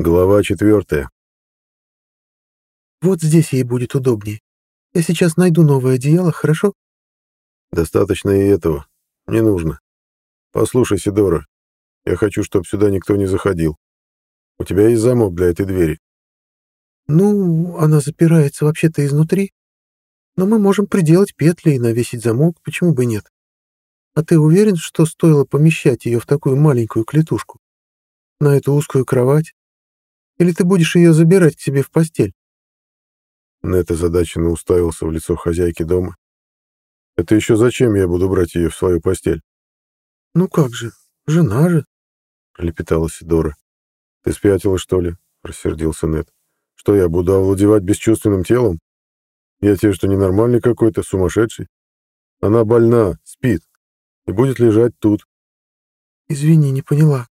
Глава четвертая. Вот здесь ей будет удобнее. Я сейчас найду новое одеяло, хорошо? Достаточно и этого. Не нужно. Послушай, Сидора, я хочу, чтобы сюда никто не заходил. У тебя есть замок для этой двери? Ну, она запирается вообще-то изнутри. Но мы можем приделать петли и навесить замок, почему бы нет? А ты уверен, что стоило помещать ее в такую маленькую клетушку? На эту узкую кровать? Или ты будешь ее забирать к себе в постель?» Нет озадаченно уставился в лицо хозяйки дома. «Это еще зачем я буду брать ее в свою постель?» «Ну как же, жена же», — пролепетала Сидора. «Ты спятила, что ли?» — рассердился Нет. «Что я буду овладевать бесчувственным телом? Я тебе что, ненормальный какой-то, сумасшедший? Она больна, спит, и будет лежать тут». «Извини, не поняла»,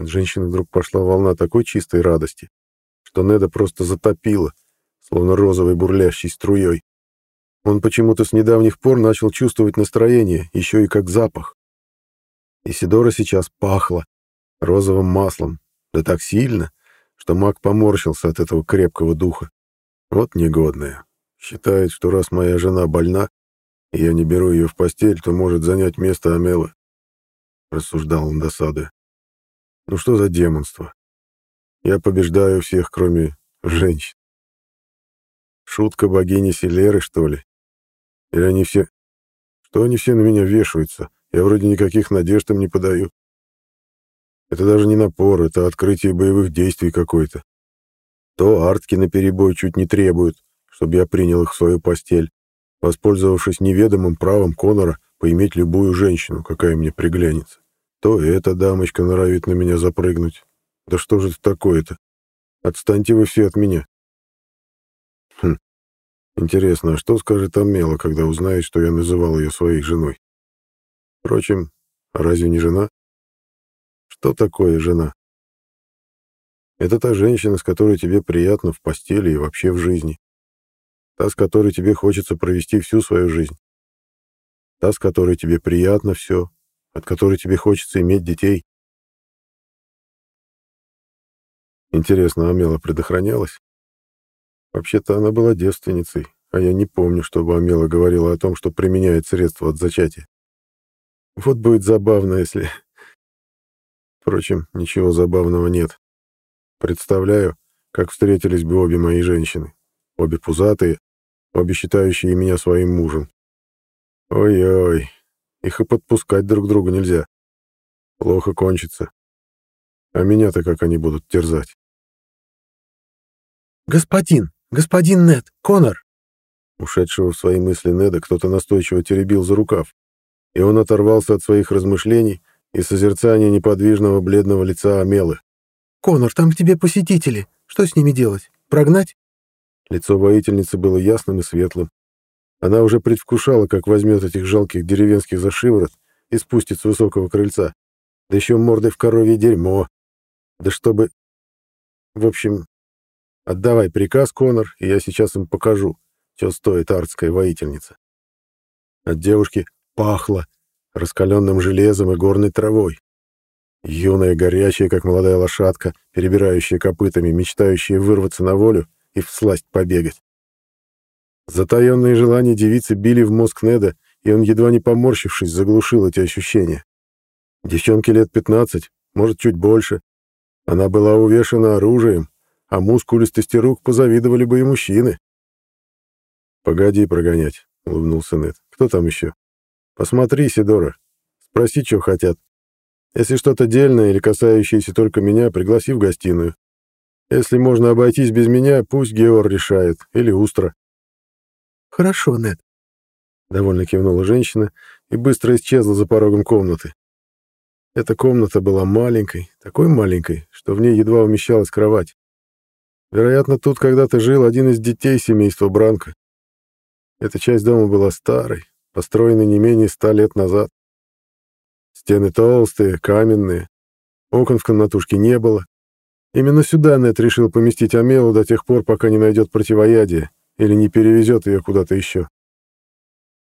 от женщины вдруг пошла волна такой чистой радости, что Неда просто затопила, словно розовой бурлящей струей. Он почему-то с недавних пор начал чувствовать настроение, еще и как запах. Исидора сейчас пахла розовым маслом, да так сильно, что маг поморщился от этого крепкого духа. Вот негодная. Считает, что раз моя жена больна, и я не беру ее в постель, то может занять место Амелы. Рассуждал он досадуя. Ну что за демонство? Я побеждаю всех, кроме женщин. Шутка богини Селеры, что ли? Или они все... Что они все на меня вешаются? Я вроде никаких надежд им не подаю. Это даже не напор, это открытие боевых действий какое-то. То артки наперебой чуть не требуют, чтобы я принял их в свою постель, воспользовавшись неведомым правом Конора поиметь любую женщину, какая мне приглянется. То эта дамочка норовит на меня запрыгнуть. Да что же это такое-то? Отстаньте вы все от меня. Хм. Интересно, а что скажет Амела, когда узнает, что я называл ее своей женой? Впрочем, разве не жена? Что такое жена? Это та женщина, с которой тебе приятно в постели и вообще в жизни. Та, с которой тебе хочется провести всю свою жизнь. Та, с которой тебе приятно все, от которой тебе хочется иметь детей. Интересно, Амела предохранялась? Вообще-то она была девственницей, а я не помню, чтобы Амела говорила о том, что применяет средства от зачатия. Вот будет забавно, если... Впрочем, ничего забавного нет. Представляю, как встретились бы обе мои женщины. Обе пузатые, обе считающие меня своим мужем. Ой-ой, их и подпускать друг другу нельзя. Плохо кончится. А меня-то как они будут терзать? «Господин! Господин Нед! Конор!» Ушедшего в свои мысли Неда кто-то настойчиво теребил за рукав, и он оторвался от своих размышлений и созерцания неподвижного бледного лица Амелы. «Конор, там к тебе посетители. Что с ними делать? Прогнать?» Лицо воительницы было ясным и светлым. Она уже предвкушала, как возьмет этих жалких деревенских за шиворот и спустит с высокого крыльца. Да еще мордой в коровье дерьмо. Да чтобы... В общем, отдавай приказ, Конор, и я сейчас им покажу, что стоит артская воительница. От девушки пахло раскаленным железом и горной травой. Юная, горячая, как молодая лошадка, перебирающая копытами, мечтающая вырваться на волю и всласть побегать. Затаенные желания девицы били в мозг Неда, и он, едва не поморщившись, заглушил эти ощущения. Девчонке лет 15, может, чуть больше. Она была увешана оружием, а мускулистости рук позавидовали бы и мужчины. «Погоди прогонять», — улыбнулся Нед. «Кто там еще?» «Посмотри, Сидора. Спроси, что хотят. Если что-то дельное или касающееся только меня, пригласи в гостиную. Если можно обойтись без меня, пусть Геор решает, или Устра. «Хорошо, Нед», — довольно кивнула женщина и быстро исчезла за порогом комнаты. Эта комната была маленькой, такой маленькой, что в ней едва умещалась кровать. Вероятно, тут когда-то жил один из детей семейства Бранка. Эта часть дома была старой, построенной не менее ста лет назад. Стены толстые, каменные, окон в комнатушке не было. Именно сюда Нед решил поместить Амелу до тех пор, пока не найдет противоядие, или не перевезет ее куда-то еще.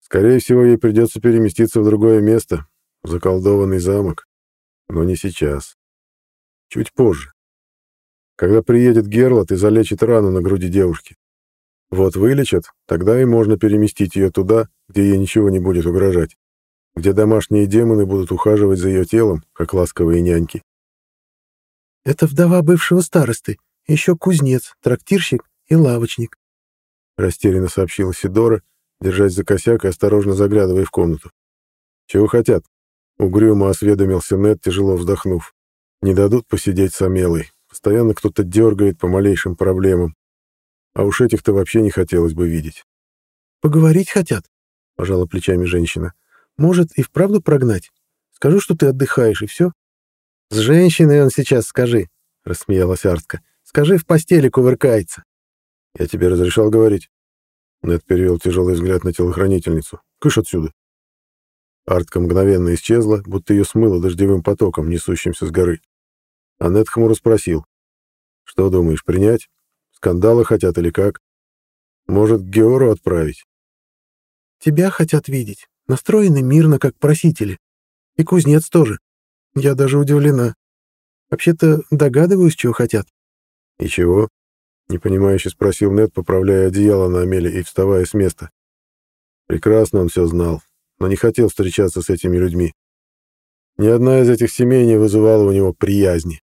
Скорее всего, ей придется переместиться в другое место, в заколдованный замок. Но не сейчас. Чуть позже. Когда приедет Герлот и залечит рану на груди девушки. Вот вылечат, тогда и можно переместить ее туда, где ей ничего не будет угрожать, где домашние демоны будут ухаживать за ее телом, как ласковые няньки. «Это вдова бывшего старосты, еще кузнец, трактирщик и лавочник», — растерянно сообщила Сидора, держась за косяк и осторожно заглядывая в комнату. «Чего хотят?» — угрюмо осведомился Нед, тяжело вздохнув. «Не дадут посидеть с Амелой. Постоянно кто-то дергает по малейшим проблемам. А уж этих-то вообще не хотелось бы видеть. «Поговорить хотят», — пожала плечами женщина. «Может, и вправду прогнать? Скажу, что ты отдыхаешь, и все». «С женщиной он сейчас скажи», — рассмеялась Артка. «Скажи, в постели кувыркается». «Я тебе разрешал говорить?» Нед перевел тяжелый взгляд на телохранительницу. «Кыш отсюда!» Артка мгновенно исчезла, будто ее смыло дождевым потоком, несущимся с горы. А Нед хмуро спросил. «Что думаешь, принять? Скандалы хотят или как? Может, Геору отправить?» «Тебя хотят видеть. Настроены мирно, как просители. И кузнец тоже. Я даже удивлена. Вообще-то догадываюсь, чего хотят». «И чего?» — непонимающе спросил Нед, поправляя одеяло на Амеле и вставая с места. Прекрасно он все знал, но не хотел встречаться с этими людьми. Ни одна из этих семей не вызывала у него приязни.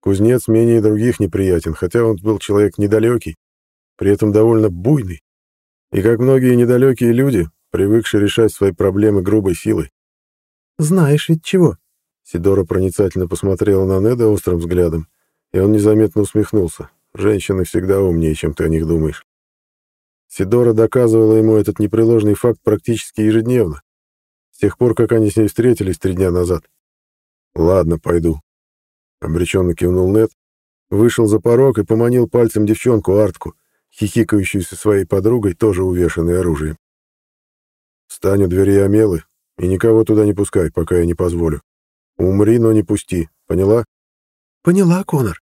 Кузнец менее других неприятен, хотя он был человек недалекий, при этом довольно буйный. И как многие недалекие люди, привыкшие решать свои проблемы грубой силой. «Знаешь ведь чего?» Сидора проницательно посмотрела на Неда острым взглядом, и он незаметно усмехнулся. «Женщины всегда умнее, чем ты о них думаешь». Сидора доказывала ему этот непреложный факт практически ежедневно, с тех пор, как они с ней встретились три дня назад. «Ладно, пойду», Обреченно кивнул Нед, вышел за порог и поманил пальцем девчонку Артку, хихикающую со своей подругой, тоже увешанной оружием. «Встань у двери Амелы и никого туда не пускай, пока я не позволю. Умри, но не пусти, поняла?» «Поняла, Конор».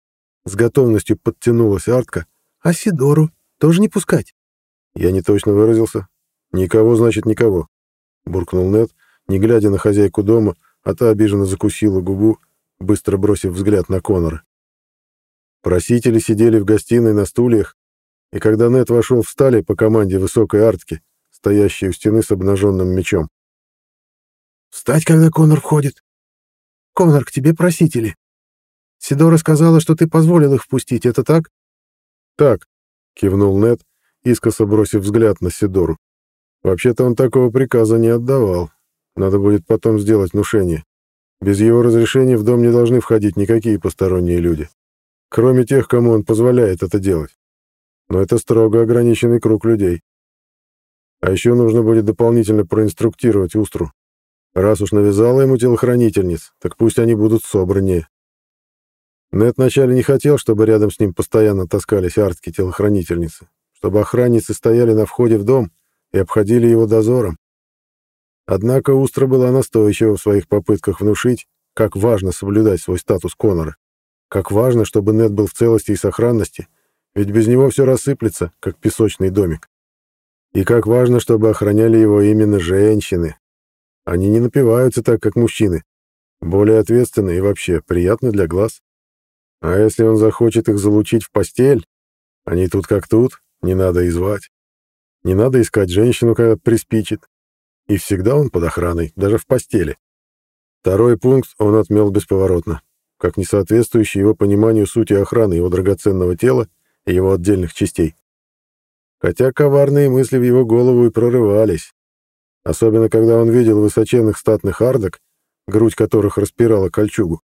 С готовностью подтянулась Артка. «А Сидору тоже не пускать?» «Я не точно выразился. Никого, значит, никого», — буркнул Нед, не глядя на хозяйку дома, а та обиженно закусила губу быстро бросив взгляд на Конора. Просители сидели в гостиной на стульях, и когда Нет вошел, встали по команде высокой артки, стоящей у стены с обнаженным мечом. «Встать, когда Конор входит!» «Конор, к тебе просители!» «Сидора сказала, что ты позволил их впустить, это так?» «Так», — кивнул Нет, искоса бросив взгляд на Сидору. «Вообще-то он такого приказа не отдавал. Надо будет потом сделать внушение. Без его разрешения в дом не должны входить никакие посторонние люди, кроме тех, кому он позволяет это делать. Но это строго ограниченный круг людей. А еще нужно будет дополнительно проинструктировать Устру. Раз уж навязала ему телохранительниц, так пусть они будут собраннее. Нет вначале не хотел, чтобы рядом с ним постоянно таскались артки-телохранительницы, чтобы охранницы стояли на входе в дом и обходили его дозором. Однако Устра была настойчива в своих попытках внушить, как важно соблюдать свой статус Конора, как важно, чтобы Нед был в целости и сохранности, ведь без него все рассыплется, как песочный домик. И как важно, чтобы охраняли его именно женщины. Они не напиваются так, как мужчины, более ответственны и вообще приятны для глаз. А если он захочет их залучить в постель, они тут как тут, не надо и звать. Не надо искать женщину, когда приспичит. И всегда он под охраной, даже в постели. Второй пункт он отмел бесповоротно, как не соответствующий его пониманию сути охраны его драгоценного тела и его отдельных частей. Хотя коварные мысли в его голову и прорывались. Особенно, когда он видел высоченных статных ардок, грудь которых распирала кольчугу.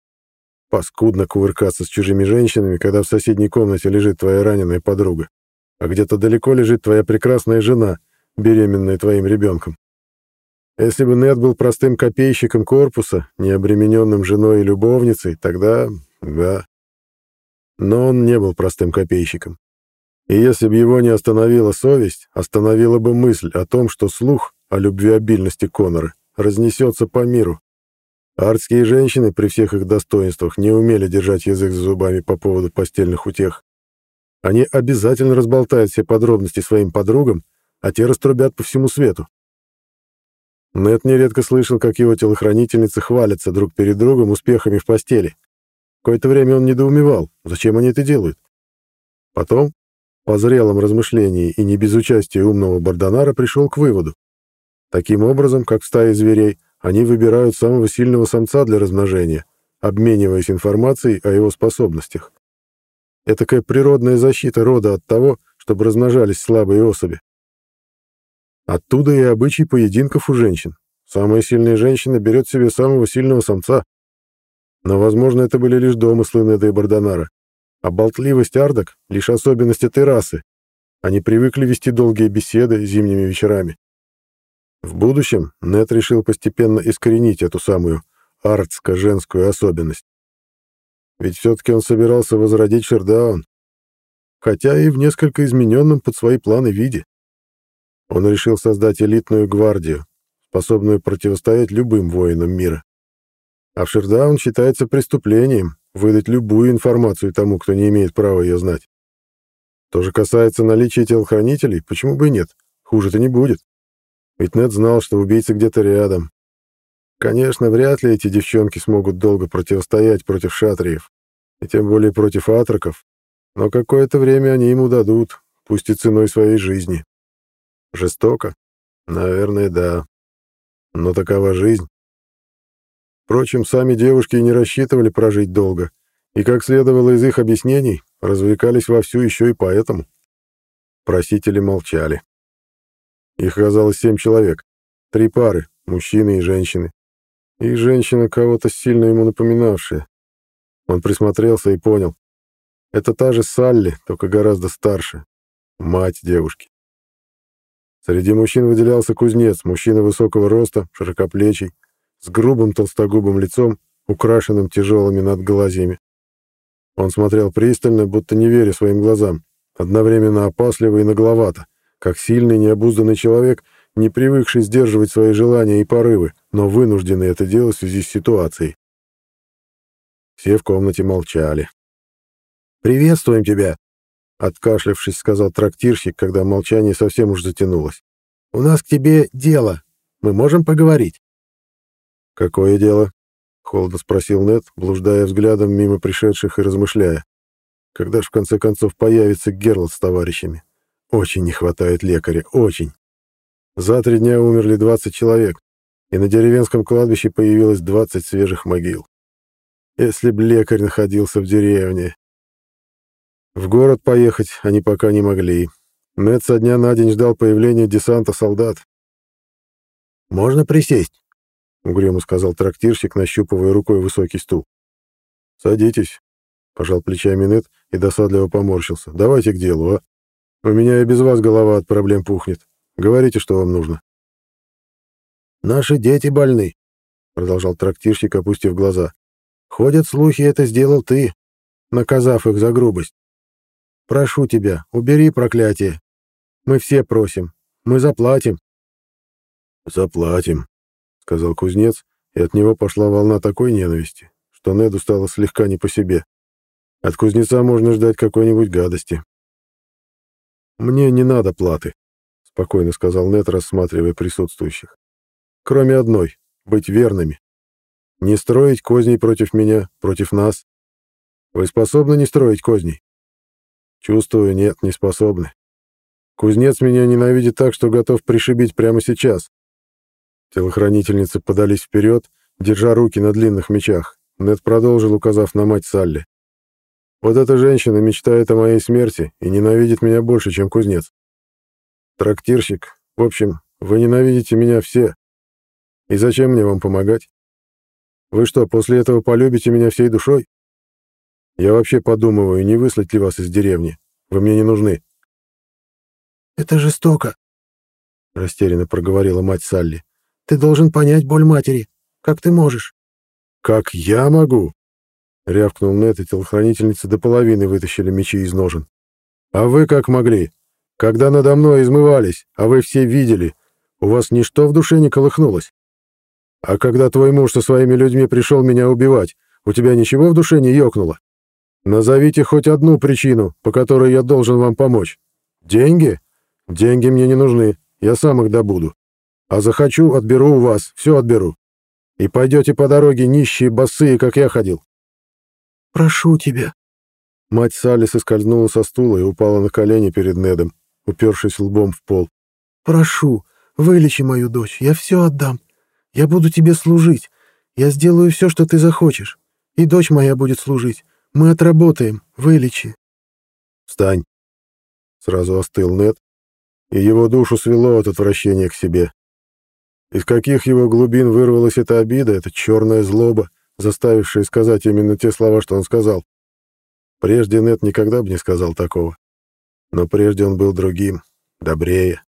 Паскудно кувыркаться с чужими женщинами, когда в соседней комнате лежит твоя раненая подруга, а где-то далеко лежит твоя прекрасная жена, беременная твоим ребенком. Если бы Нед был простым копейщиком корпуса, не обремененным женой и любовницей, тогда... да. Но он не был простым копейщиком. И если бы его не остановила совесть, остановила бы мысль о том, что слух о любвеобильности Конора разнесется по миру. Артские женщины при всех их достоинствах не умели держать язык за зубами по поводу постельных утех. Они обязательно разболтают все подробности своим подругам, а те раструбят по всему свету. Нэт нередко слышал, как его телохранительницы хвалятся друг перед другом успехами в постели. Какое-то время он недоумевал, зачем они это делают. Потом, по зрелом размышлении и не без участия умного Бардонара, пришел к выводу. Таким образом, как в стае зверей, они выбирают самого сильного самца для размножения, обмениваясь информацией о его способностях. Этакая природная защита рода от того, чтобы размножались слабые особи. Оттуда и обычай поединков у женщин. Самая сильная женщина берет себе самого сильного самца. Но, возможно, это были лишь домыслы Неда и Бардонара. А болтливость ардок — лишь особенность этой расы. Они привыкли вести долгие беседы зимними вечерами. В будущем Нед решил постепенно искоренить эту самую ардско-женскую особенность. Ведь все-таки он собирался возродить Шердаун, хотя и в несколько измененном под свои планы виде. Он решил создать элитную гвардию, способную противостоять любым воинам мира. А в Шердаун считается преступлением выдать любую информацию тому, кто не имеет права ее знать. То же касается наличия телохранителей, почему бы и нет, хуже-то не будет. Ведь Нед знал, что убийца где-то рядом. Конечно, вряд ли эти девчонки смогут долго противостоять против шатриев, и тем более против атроков, но какое-то время они ему дадут, пусть и ценой своей жизни. Жестоко? Наверное, да. Но такова жизнь. Впрочем, сами девушки не рассчитывали прожить долго, и, как следовало из их объяснений, развлекались вовсю еще и поэтому. Просители молчали. Их оказалось семь человек, три пары, мужчины и женщины. И женщина кого-то сильно ему напоминавшая. Он присмотрелся и понял. Это та же Салли, только гораздо старше. Мать девушки. Среди мужчин выделялся кузнец, мужчина высокого роста, широкоплечий, с грубым толстогубым лицом, украшенным тяжелыми надглазьями. Он смотрел пристально, будто не веря своим глазам, одновременно опасливо и нагловато, как сильный необузданный человек, не привыкший сдерживать свои желания и порывы, но вынужденный это делать в связи с ситуацией. Все в комнате молчали. «Приветствуем тебя!» Откашлявшись, сказал трактирщик, когда молчание совсем уж затянулось. «У нас к тебе дело. Мы можем поговорить?» «Какое дело?» — холодно спросил Нед, блуждая взглядом мимо пришедших и размышляя. «Когда ж в конце концов появится Герлот с товарищами? Очень не хватает лекаря, очень. За три дня умерли 20 человек, и на деревенском кладбище появилось 20 свежих могил. Если б лекарь находился в деревне, в город поехать они пока не могли. Мэтт со дня на день ждал появления десанта солдат. «Можно присесть?» — угрюмо сказал трактирщик, нащупывая рукой высокий стул. «Садитесь», — пожал плечами Нет и досадливо поморщился. «Давайте к делу, а? У меня и без вас голова от проблем пухнет. Говорите, что вам нужно». «Наши дети больны», — продолжал трактирщик, опустив глаза. «Ходят слухи, это сделал ты, наказав их за грубость. Прошу тебя, убери проклятие. Мы все просим. Мы заплатим. Заплатим, сказал кузнец, и от него пошла волна такой ненависти, что Неду стало слегка не по себе. От кузнеца можно ждать какой-нибудь гадости. Мне не надо платы, спокойно сказал Нед, рассматривая присутствующих. Кроме одной быть верными. Не строить козней против меня, против нас. Вы способны не строить козней? Чувствую, нет, не способны. Кузнец меня ненавидит так, что готов пришибить прямо сейчас. Телохранительницы подались вперед, держа руки на длинных мечах. Нед продолжил, указав на мать Салли. Вот эта женщина мечтает о моей смерти и ненавидит меня больше, чем кузнец. Трактирщик, в общем, вы ненавидите меня все. И зачем мне вам помогать? Вы что, после этого полюбите меня всей душой? Я вообще подумываю, не выслать ли вас из деревни. Вы мне не нужны. Это жестоко, растерянно проговорила мать Салли. Ты должен понять боль матери. Как ты можешь? Как я могу? Рявкнул Нет, и телохранительницы до половины вытащили мечи из ножен. А вы как могли? Когда надо мной измывались, а вы все видели, у вас ничто в душе не колыхнулось. А когда твой муж со своими людьми пришел меня убивать, у тебя ничего в душе не ёкнуло? Назовите хоть одну причину, по которой я должен вам помочь. Деньги? Деньги мне не нужны, я сам их добуду. А захочу, отберу у вас, все отберу. И пойдете по дороге нищие, босые, как я ходил. Прошу тебя». Мать Салли соскользнула со стула и упала на колени перед Недом, упершись лбом в пол. «Прошу, вылечи мою дочь, я все отдам. Я буду тебе служить. Я сделаю все, что ты захочешь. И дочь моя будет служить. Мы отработаем, вылечи». «Встань!» Сразу остыл Нед, и его душу свело от отвращения к себе. Из каких его глубин вырвалась эта обида, эта черная злоба, заставившая сказать именно те слова, что он сказал. Прежде Нет никогда бы не сказал такого. Но прежде он был другим, добрее.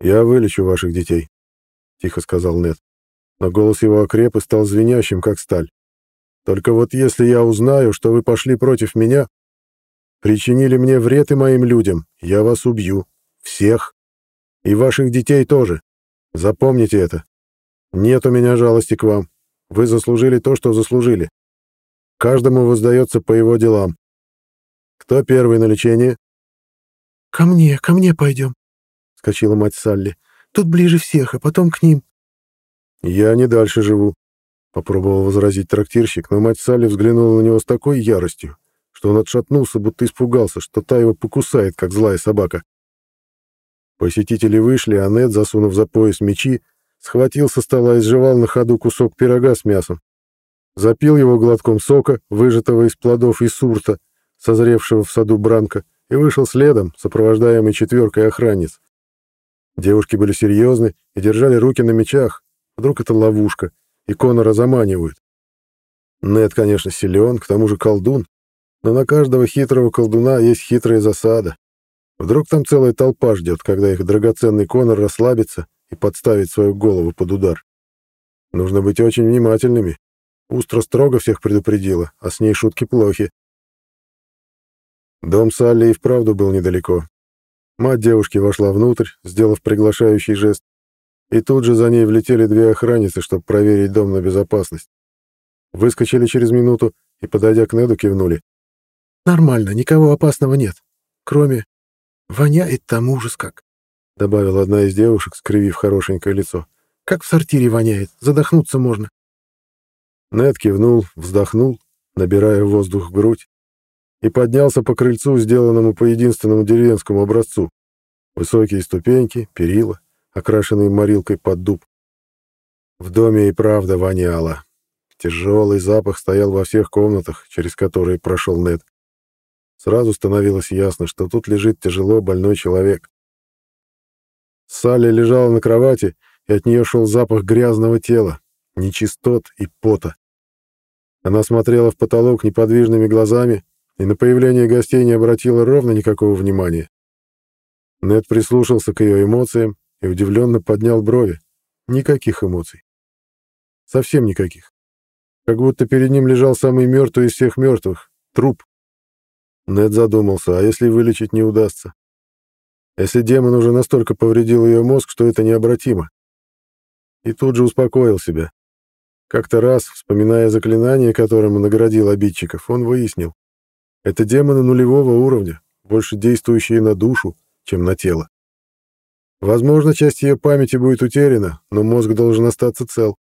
«Я вылечу ваших детей», — тихо сказал Нет. Но голос его окреп и стал звенящим, как сталь. «Только вот если я узнаю, что вы пошли против меня, причинили мне вред и моим людям, я вас убью. Всех. И ваших детей тоже. Запомните это. Нет у меня жалости к вам. Вы заслужили то, что заслужили. Каждому воздается по его делам. Кто первый на лечение? «Ко мне, ко мне пойдем», — скочила мать Салли. «Тут ближе всех, а потом к ним». «Я не дальше живу», — попробовал возразить трактирщик, но мать Салли взглянула на него с такой яростью, что он отшатнулся, будто испугался, что та его покусает, как злая собака. Посетители вышли, а Нед, засунув за пояс мечи, схватил со стола и сживал на ходу кусок пирога с мясом, запил его глотком сока, выжатого из плодов и сурта, созревшего в саду Бранка, и вышел следом, сопровождаемый четверкой охранниц. Девушки были серьезны и держали руки на мечах. Вдруг это ловушка, и Конора заманивают. Нед, конечно, силен, к тому же колдун, но на каждого хитрого колдуна есть хитрая засада. Вдруг там целая толпа ждет, когда их драгоценный Конор расслабится и подставит свою голову под удар. Нужно быть очень внимательными, Устро строго всех предупредила, а с ней шутки плохи. Дом Салли и вправду был недалеко. Мать девушки вошла внутрь, сделав приглашающий жест, и тут же за ней влетели две охранницы, чтобы проверить дом на безопасность. Выскочили через минуту и, подойдя к Неду, кивнули. «Нормально, никого опасного нет. Кроме... Воняет там ужас как», — добавила одна из девушек, скривив хорошенькое лицо. «Как в сортире воняет, задохнуться можно». Нед кивнул, вздохнул, набирая воздух в грудь, и поднялся по крыльцу, сделанному по единственному деревенскому образцу. Высокие ступеньки, перила, окрашенные морилкой под дуб. В доме и правда воняло. Тяжелый запах стоял во всех комнатах, через которые прошел Нед. Сразу становилось ясно, что тут лежит тяжело больной человек. Салли лежала на кровати, и от нее шел запах грязного тела, нечистот и пота. Она смотрела в потолок неподвижными глазами и на появление гостей не обратила ровно никакого внимания. Нед прислушался к ее эмоциям и удивленно поднял брови. Никаких эмоций. Совсем никаких. Как будто перед ним лежал самый мертвый из всех мертвых — труп. Нед задумался, а если вылечить не удастся? Если демон уже настолько повредил ее мозг, что это необратимо? И тут же успокоил себя. Как-то раз, вспоминая заклинание, которым наградил обидчиков, он выяснил. Это демоны нулевого уровня, больше действующие на душу, чем на тело. Возможно, часть ее памяти будет утеряна, но мозг должен остаться цел.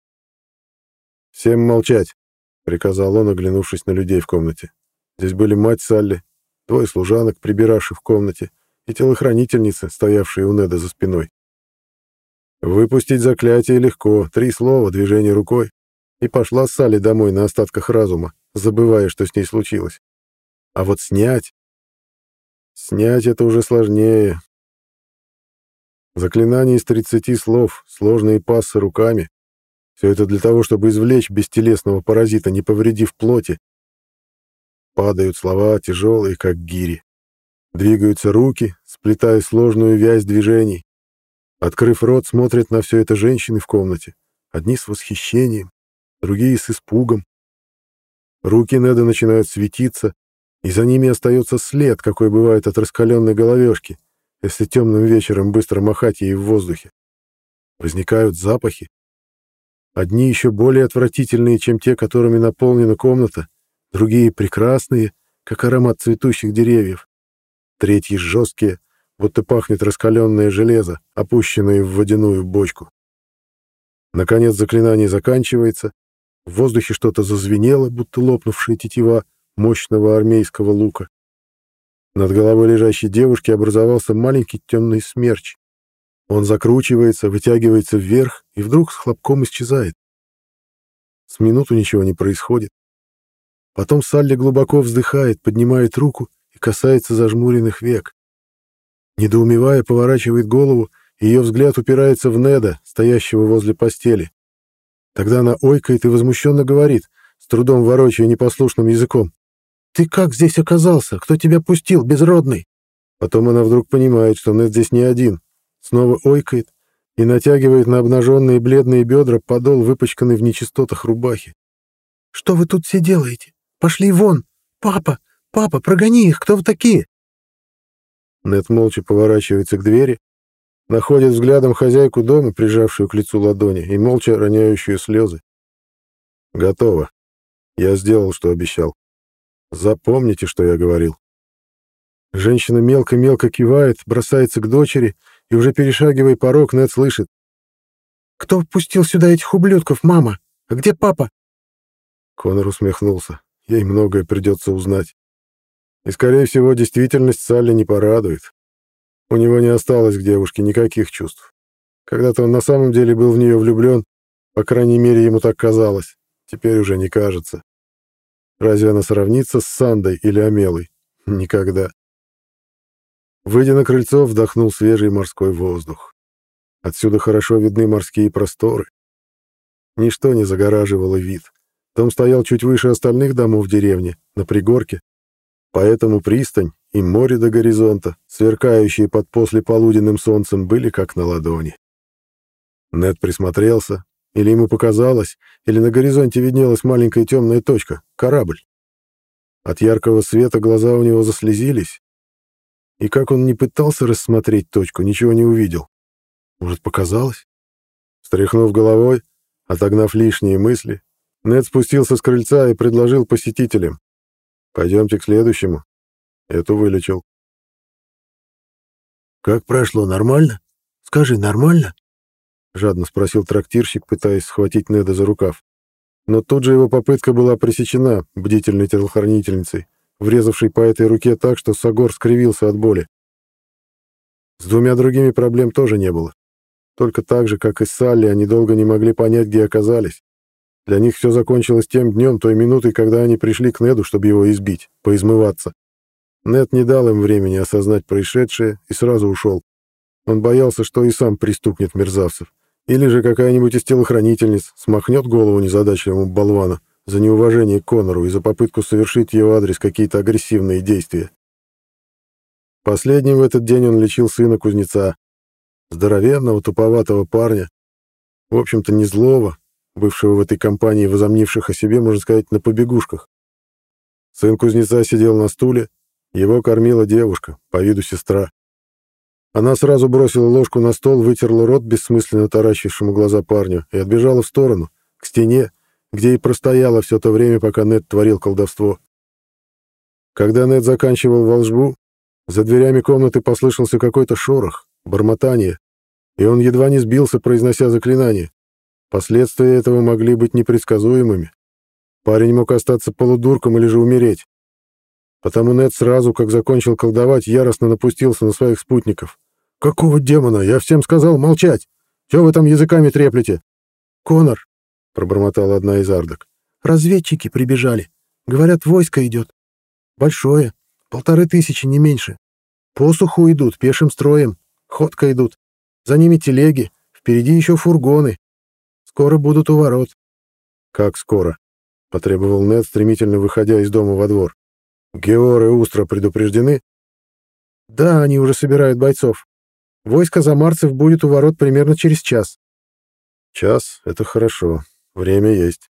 «Всем молчать», — приказал он, оглянувшись на людей в комнате. Здесь были мать Салли, двое служанок, прибиравших в комнате, и телохранительницы, стоявшие у Неда за спиной. Выпустить заклятие легко, три слова, движение рукой и пошла Салли домой на остатках разума, забывая, что с ней случилось. А вот снять... Снять это уже сложнее. Заклинание из 30 слов, сложные пассы руками. Все это для того, чтобы извлечь бестелесного паразита, не повредив плоти. Падают слова, тяжелые, как гири. Двигаются руки, сплетая сложную вязь движений. Открыв рот, смотрят на все это женщины в комнате. Одни с восхищением, другие с испугом. Руки Неда начинают светиться, и за ними остается след, какой бывает от раскаленной головешки, если темным вечером быстро махать ей в воздухе. Возникают запахи. Одни еще более отвратительные, чем те, которыми наполнена комната, другие прекрасные, как аромат цветущих деревьев. Третьи жесткие, будто пахнет раскаленное железо, опущенное в водяную бочку. Наконец заклинание заканчивается, В воздухе что-то зазвенело, будто лопнувшая тетива мощного армейского лука. Над головой лежащей девушки образовался маленький темный смерч. Он закручивается, вытягивается вверх и вдруг с хлопком исчезает. С минуту ничего не происходит. Потом Салли глубоко вздыхает, поднимает руку и касается зажмуренных век. Недоумевая, поворачивает голову, и ее взгляд упирается в Неда, стоящего возле постели. Тогда она ойкает и возмущенно говорит, с трудом ворочая непослушным языком. «Ты как здесь оказался? Кто тебя пустил, безродный?» Потом она вдруг понимает, что Нед здесь не один. Снова ойкает и натягивает на обнаженные бледные бедра подол, выпачканный в нечистотах рубахи. «Что вы тут все делаете? Пошли вон! Папа! Папа, прогони их! Кто вы такие?» Нед молча поворачивается к двери, находит взглядом хозяйку дома, прижавшую к лицу ладони, и молча роняющую слезы. «Готово. Я сделал, что обещал. Запомните, что я говорил». Женщина мелко-мелко кивает, бросается к дочери, и уже перешагивая порог, Нед слышит. «Кто впустил сюда этих ублюдков, мама? А где папа?» Конор усмехнулся. Ей многое придется узнать. И, скорее всего, действительность Салли не порадует. У него не осталось к девушке никаких чувств. Когда-то он на самом деле был в нее влюблен, по крайней мере, ему так казалось. Теперь уже не кажется. Разве она сравнится с Сандой или Амелой? Никогда. Выйдя на крыльцо, вдохнул свежий морской воздух. Отсюда хорошо видны морские просторы. Ничто не загораживало вид. Дом стоял чуть выше остальных домов деревни, на пригорке, Поэтому пристань и море до горизонта, сверкающие под послеполуденным солнцем, были как на ладони. Нед присмотрелся, или ему показалось, или на горизонте виднелась маленькая темная точка — корабль. От яркого света глаза у него заслезились, и как он не пытался рассмотреть точку, ничего не увидел. Может, показалось? Стряхнув головой, отогнав лишние мысли, Нед спустился с крыльца и предложил посетителям. Пойдемте к следующему. Эту вылечил. Как прошло, нормально? Скажи, нормально? Жадно спросил трактирщик, пытаясь схватить Неда за рукав. Но тут же его попытка была пресечена бдительной телохранительницей, врезавшей по этой руке так, что Сагор скривился от боли. С двумя другими проблем тоже не было. Только так же, как и с Салли, они долго не могли понять, где оказались. Для них все закончилось тем днем, той минутой, когда они пришли к Неду, чтобы его избить, поизмываться. Нед не дал им времени осознать происшедшее и сразу ушел. Он боялся, что и сам пристукнет мерзавцев. Или же какая-нибудь из телохранительниц смахнет голову незадачливому болвану за неуважение к Конору и за попытку совершить в его адрес какие-то агрессивные действия. Последним в этот день он лечил сына кузнеца, здоровенного, туповатого парня, в общем-то, не злого, бывшего в этой компании, возомнивших о себе, можно сказать, на побегушках. Сын кузнеца сидел на стуле, его кормила девушка, по виду сестра. Она сразу бросила ложку на стол, вытерла рот бессмысленно таращившему глаза парню и отбежала в сторону, к стене, где и простояла все то время, пока Нед творил колдовство. Когда Нед заканчивал волжбу, за дверями комнаты послышался какой-то шорох, бормотание, и он едва не сбился, произнося заклинание. Последствия этого могли быть непредсказуемыми. Парень мог остаться полудурком или же умереть. Потому Нед сразу, как закончил колдовать, яростно напустился на своих спутников. «Какого демона? Я всем сказал молчать! Чего вы там языками треплете?» «Конор», — пробормотала одна из ардок. «Разведчики прибежали. Говорят, войско идет. Большое. Полторы тысячи, не меньше. Посуху идут, пешим строем. Ходка идут. За ними телеги. Впереди еще фургоны. Скоро будут у ворот». «Как скоро?» — потребовал Нед, стремительно выходя из дома во двор. «Геор и Устра предупреждены?» «Да, они уже собирают бойцов. Войско замарцев будет у ворот примерно через час». «Час — это хорошо. Время есть».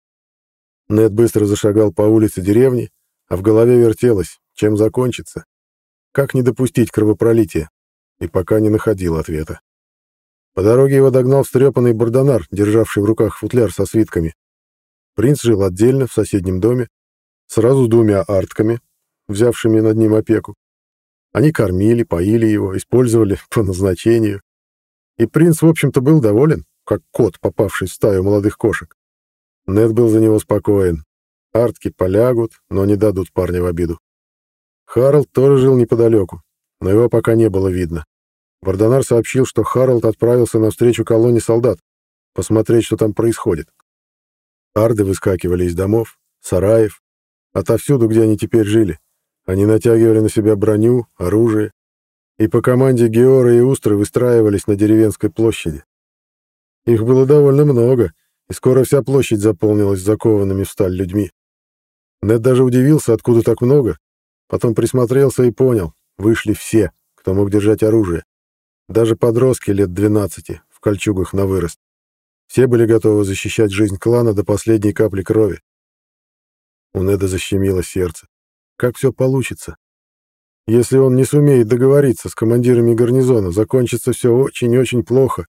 Нед быстро зашагал по улице деревни, а в голове вертелось, чем закончится. Как не допустить кровопролития? И пока не находил ответа. По дороге его догнал встрепанный бордонар, державший в руках футляр со свитками. Принц жил отдельно, в соседнем доме, сразу с двумя артками, взявшими над ним опеку. Они кормили, поили его, использовали по назначению. И принц, в общем-то, был доволен, как кот, попавший в стаю молодых кошек. Нед был за него спокоен. Артки полягут, но не дадут парня в обиду. Харалд тоже жил неподалеку, но его пока не было видно. Вардонар сообщил, что Харалд отправился навстречу колонне солдат, посмотреть, что там происходит. Арды выскакивали из домов, сараев, отовсюду, где они теперь жили. Они натягивали на себя броню, оружие, и по команде Геора и Устры выстраивались на деревенской площади. Их было довольно много, и скоро вся площадь заполнилась закованными в сталь людьми. Нед даже удивился, откуда так много, потом присмотрелся и понял, вышли все, кто мог держать оружие. Даже подростки лет 12 в кольчугах на вырост. Все были готовы защищать жизнь клана до последней капли крови. У Неда защемило сердце. Как все получится? Если он не сумеет договориться с командирами гарнизона, закончится все очень-очень плохо.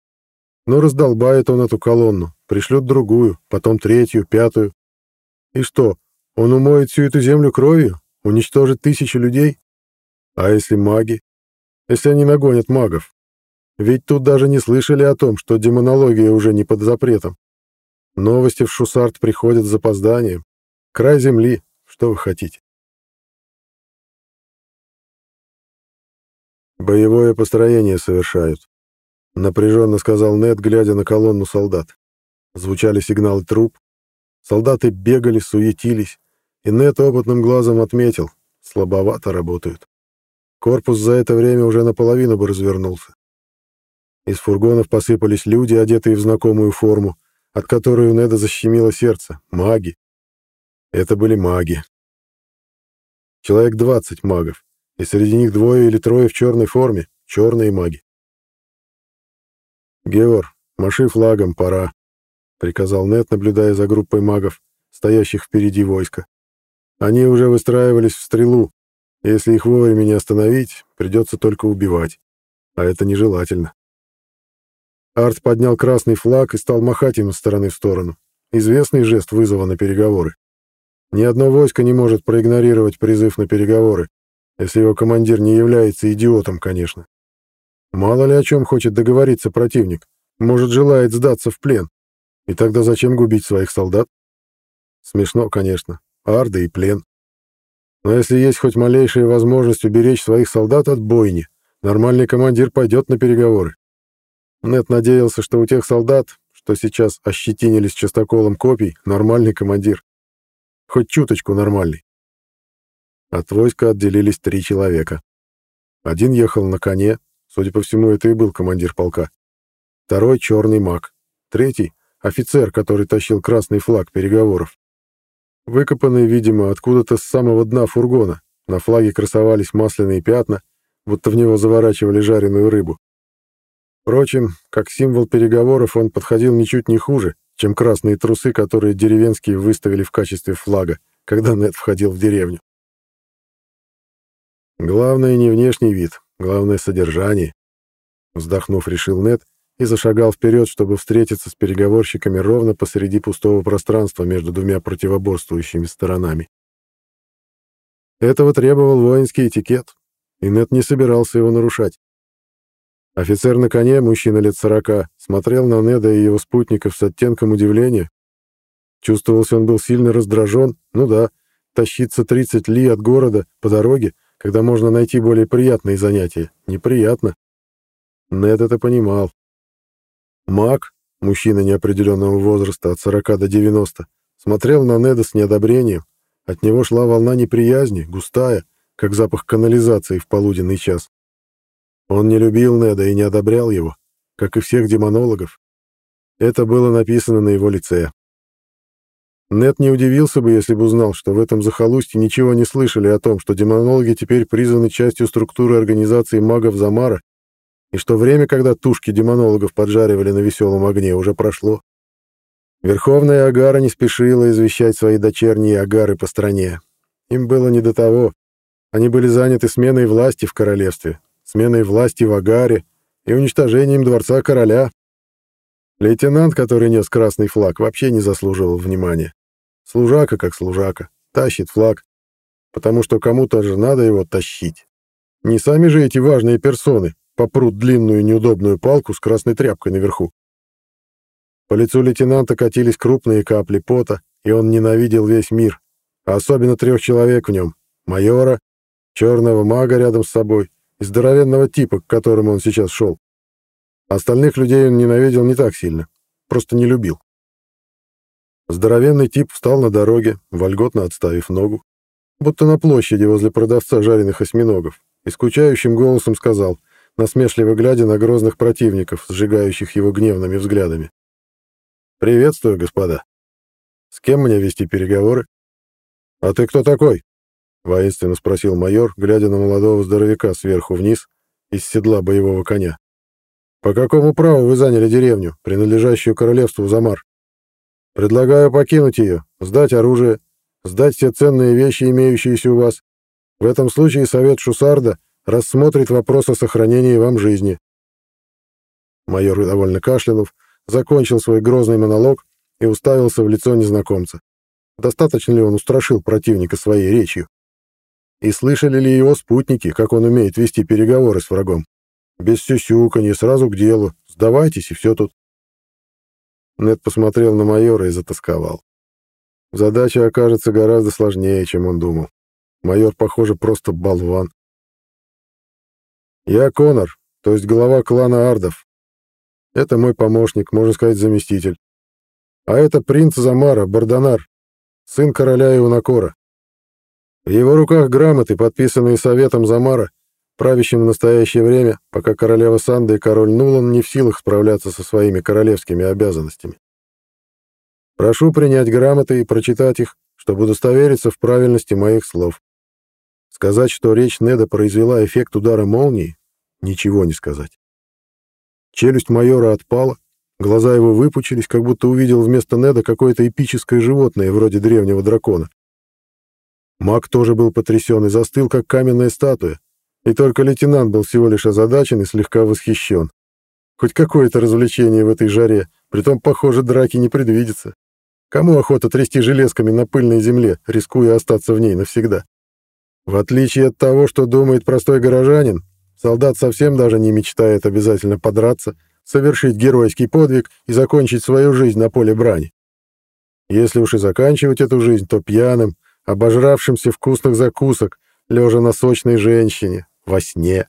Но раздолбает он эту колонну, пришлет другую, потом третью, пятую. И что, он умоет всю эту землю кровью? Уничтожит тысячи людей? А если маги? Если они нагонят магов? Ведь тут даже не слышали о том, что демонология уже не под запретом. Новости в Шусарт приходят с запозданием. Край земли, что вы хотите? Боевое построение совершают, напряженно сказал Нед, глядя на колонну солдат. Звучали сигналы труп. Солдаты бегали, суетились, и Нед опытным глазом отметил, слабовато работают. Корпус за это время уже наполовину бы развернулся. Из фургонов посыпались люди, одетые в знакомую форму, от которой у Неда защемило сердце. Маги. Это были маги. Человек 20 магов, и среди них двое или трое в черной форме, черные маги. «Геор, маши флагом, пора», — приказал Нед, наблюдая за группой магов, стоящих впереди войска. Они уже выстраивались в стрелу. Если их вовремя не остановить, придется только убивать. А это нежелательно. Арт поднял красный флаг и стал махать им из стороны в сторону. Известный жест вызова на переговоры. Ни одно войско не может проигнорировать призыв на переговоры, если его командир не является идиотом, конечно. Мало ли о чем хочет договориться противник. Может, желает сдаться в плен. И тогда зачем губить своих солдат? Смешно, конечно. Арды и плен. Но если есть хоть малейшая возможность уберечь своих солдат от бойни, нормальный командир пойдет на переговоры. Нет надеялся, что у тех солдат, что сейчас ощетинились частоколом копий, нормальный командир. Хоть чуточку нормальный. От войска отделились три человека. Один ехал на коне, судя по всему, это и был командир полка. Второй — черный маг. Третий — офицер, который тащил красный флаг переговоров. Выкопанный, видимо, откуда-то с самого дна фургона. На флаге красовались масляные пятна, будто в него заворачивали жареную рыбу. Впрочем, как символ переговоров он подходил ничуть не хуже, чем красные трусы, которые деревенские выставили в качестве флага, когда Нед входил в деревню. Главное не внешний вид, главное содержание. Вздохнув, решил Нед и зашагал вперед, чтобы встретиться с переговорщиками ровно посреди пустого пространства между двумя противоборствующими сторонами. Этого требовал воинский этикет, и Нед не собирался его нарушать. Офицер на коне, мужчина лет сорока, смотрел на Неда и его спутников с оттенком удивления. Чувствовался он был сильно раздражен, ну да, тащиться 30 ли от города по дороге, когда можно найти более приятные занятия, неприятно. Нед это понимал. Мак, мужчина неопределенного возраста от 40 до 90, смотрел на Неда с неодобрением. От него шла волна неприязни, густая, как запах канализации в полуденный час. Он не любил Неда и не одобрял его, как и всех демонологов. Это было написано на его лице. Нед не удивился бы, если бы узнал, что в этом захолустье ничего не слышали о том, что демонологи теперь признаны частью структуры организации магов Замара, и что время, когда тушки демонологов поджаривали на веселом огне, уже прошло. Верховная Агара не спешила извещать свои дочерние Агары по стране. Им было не до того. Они были заняты сменой власти в королевстве, сменой власти в Агаре и уничтожением дворца короля. Лейтенант, который нес красный флаг, вообще не заслуживал внимания. Служака как служака, тащит флаг, потому что кому-то же надо его тащить. Не сами же эти важные персоны попрут длинную неудобную палку с красной тряпкой наверху. По лицу лейтенанта катились крупные капли пота, и он ненавидел весь мир, а особенно трех человек в нем — майора, черного мага рядом с собой и здоровенного типа, к которому он сейчас шел. Остальных людей он ненавидел не так сильно, просто не любил. Здоровенный тип встал на дороге, вольготно отставив ногу, будто на площади возле продавца жареных осьминогов, и скучающим голосом сказал, насмешливо глядя на грозных противников, сжигающих его гневными взглядами. «Приветствую, господа. С кем мне вести переговоры?» «А ты кто такой?» — воинственно спросил майор, глядя на молодого здоровяка сверху вниз из седла боевого коня. «По какому праву вы заняли деревню, принадлежащую королевству Замар? Предлагаю покинуть ее, сдать оружие, сдать все ценные вещи, имеющиеся у вас. В этом случае совет Шусарда рассмотрит вопрос о сохранении вам жизни». Майор, довольно кашлянув, закончил свой грозный монолог и уставился в лицо незнакомца. Достаточно ли он устрашил противника своей речью? И слышали ли его спутники, как он умеет вести переговоры с врагом? Без сюсюканья, сразу к делу. Сдавайтесь, и все тут. Нед посмотрел на майора и затасковал. Задача окажется гораздо сложнее, чем он думал. Майор, похоже, просто болван. Я Конор, то есть глава клана Ардов, это мой помощник, можно сказать, заместитель. А это принц Замара, Бардонар, сын короля Иунакора. В его руках грамоты, подписанные советом Замара, правящим в настоящее время, пока королева Санда и король Нулан не в силах справляться со своими королевскими обязанностями. Прошу принять грамоты и прочитать их, чтобы удостовериться в правильности моих слов. Сказать, что речь Неда произвела эффект удара молнии, ничего не сказать. Челюсть майора отпала, глаза его выпучились, как будто увидел вместо Неда какое-то эпическое животное, вроде древнего дракона. Маг тоже был потрясен и застыл, как каменная статуя, и только лейтенант был всего лишь озадачен и слегка восхищен. Хоть какое-то развлечение в этой жаре, притом, похоже, драки не предвидится. Кому охота трясти железками на пыльной земле, рискуя остаться в ней навсегда? В отличие от того, что думает простой горожанин, Солдат совсем даже не мечтает обязательно подраться, совершить геройский подвиг и закончить свою жизнь на поле брани. Если уж и заканчивать эту жизнь, то пьяным, обожравшимся вкусных закусок, лежа на сочной женщине, во сне.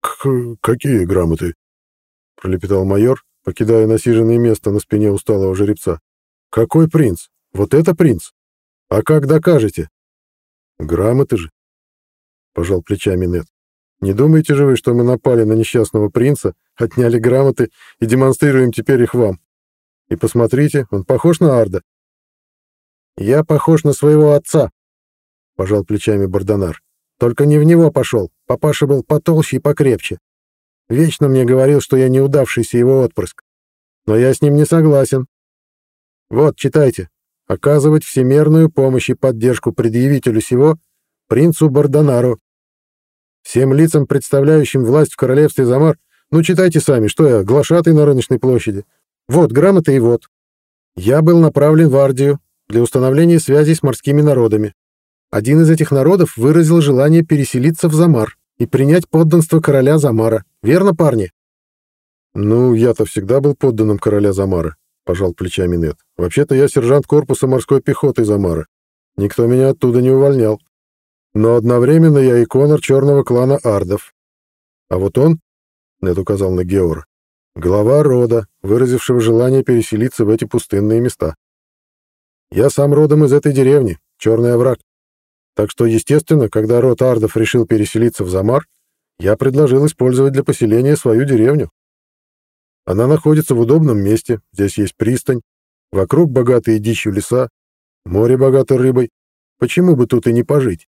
«Какие грамоты?» — пролепетал майор, покидая насиженное место на спине усталого жеребца. «Какой принц? Вот это принц? А как докажете?» «Грамоты же», — пожал плечами Нет. Не думаете же вы, что мы напали на несчастного принца, отняли грамоты и демонстрируем теперь их вам? И посмотрите, он похож на Арда. Я похож на своего отца, пожал плечами Бардонар. Только не в него пошел. Папаша был потолще и покрепче. Вечно мне говорил, что я неудавшийся его отпрыск. Но я с ним не согласен. Вот, читайте. Оказывать всемерную помощь и поддержку предъявителю сего, принцу Бардонару, Всем лицам, представляющим власть в королевстве Замар, ну, читайте сами, что я, глашатый на рыночной площади. Вот, грамота и вот. Я был направлен в Ардию для установления связей с морскими народами. Один из этих народов выразил желание переселиться в Замар и принять подданство короля Замара. Верно, парни? Ну, я-то всегда был подданным короля Замара, пожал плечами Нет. Вообще-то я сержант корпуса морской пехоты Замара. Никто меня оттуда не увольнял. Но одновременно я и Конор черного клана Ардов. А вот он, Нед указал на Геора, глава рода, выразившего желание переселиться в эти пустынные места. Я сам родом из этой деревни, Черный овраг. Так что, естественно, когда род Ардов решил переселиться в Замар, я предложил использовать для поселения свою деревню. Она находится в удобном месте, здесь есть пристань, вокруг богатые дичью леса, море богато рыбой. Почему бы тут и не пожить?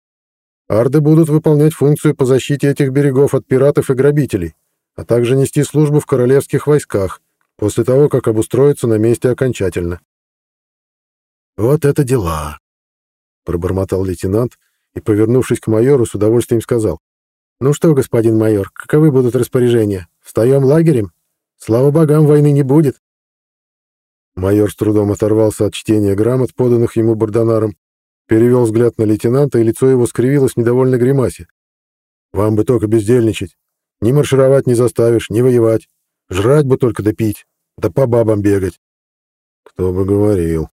Арды будут выполнять функцию по защите этих берегов от пиратов и грабителей, а также нести службу в королевских войсках после того, как обустроятся на месте окончательно. «Вот это дела!» — пробормотал лейтенант и, повернувшись к майору, с удовольствием сказал. «Ну что, господин майор, каковы будут распоряжения? Встаем лагерем? Слава богам, войны не будет!» Майор с трудом оторвался от чтения грамот, поданных ему Бардонаром, Перевел взгляд на лейтенанта, и лицо его скривилось в недовольной гримасе. «Вам бы только бездельничать. Ни маршировать не заставишь, ни воевать. Жрать бы только да пить. Да по бабам бегать. Кто бы говорил.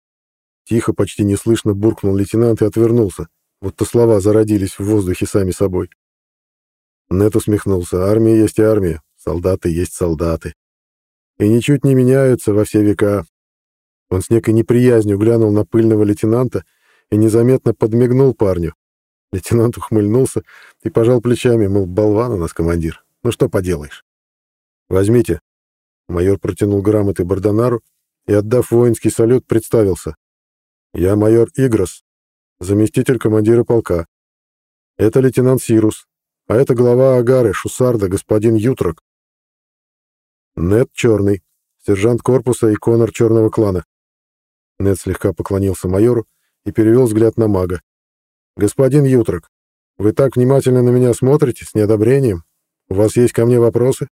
Тихо, почти неслышно буркнул лейтенант и отвернулся, будто слова зародились в воздухе сами собой. Нет усмехнулся. Армия есть армия, солдаты есть солдаты. И ничуть не меняются во все века. Он с некой неприязнью глянул на пыльного лейтенанта и незаметно подмигнул парню. Лейтенант ухмыльнулся и пожал плечами, мол, болван у нас командир. Ну что поделаешь. Возьмите. Майор протянул грамоты Бардонару и, отдав воинский салют, представился. Я майор Игрос, заместитель командира полка. Это лейтенант Сирус, а это глава Агары, Шусарда, господин Ютрок. Нет Черный, сержант корпуса и конор Черного клана. Нет слегка поклонился майору и перевел взгляд на мага. «Господин Ютрок, вы так внимательно на меня смотрите, с неодобрением. У вас есть ко мне вопросы?»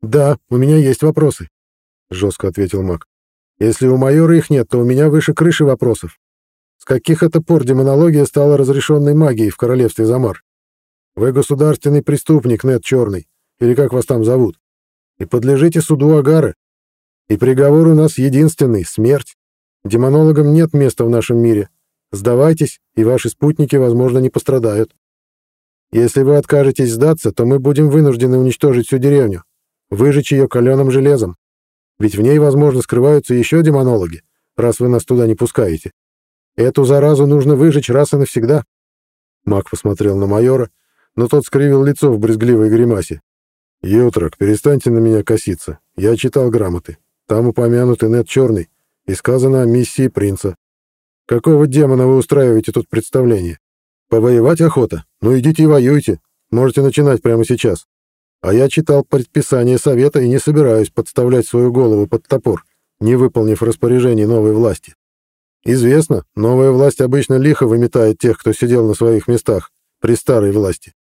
«Да, у меня есть вопросы», — жестко ответил маг. «Если у майора их нет, то у меня выше крыши вопросов. С каких это пор демонология стала разрешенной магией в королевстве Замар? Вы государственный преступник, Нед Черный, или как вас там зовут, и подлежите суду Агары. И приговор у нас единственный — смерть. Демонологам нет места в нашем мире. Сдавайтесь, и ваши спутники, возможно, не пострадают. Если вы откажетесь сдаться, то мы будем вынуждены уничтожить всю деревню, выжечь ее каленым железом. Ведь в ней, возможно, скрываются еще демонологи, раз вы нас туда не пускаете. Эту заразу нужно выжечь раз и навсегда. Маг посмотрел на майора, но тот скривил лицо в брезгливой гримасе. «Ютрак, перестаньте на меня коситься. Я читал грамоты. Там упомянуты Нед Черный, и сказано о миссии принца. Какого демона вы устраиваете тут представление? Повоевать охота? Ну идите и воюйте. Можете начинать прямо сейчас. А я читал предписание совета и не собираюсь подставлять свою голову под топор, не выполнив распоряжение новой власти. Известно, новая власть обычно лихо выметает тех, кто сидел на своих местах при старой власти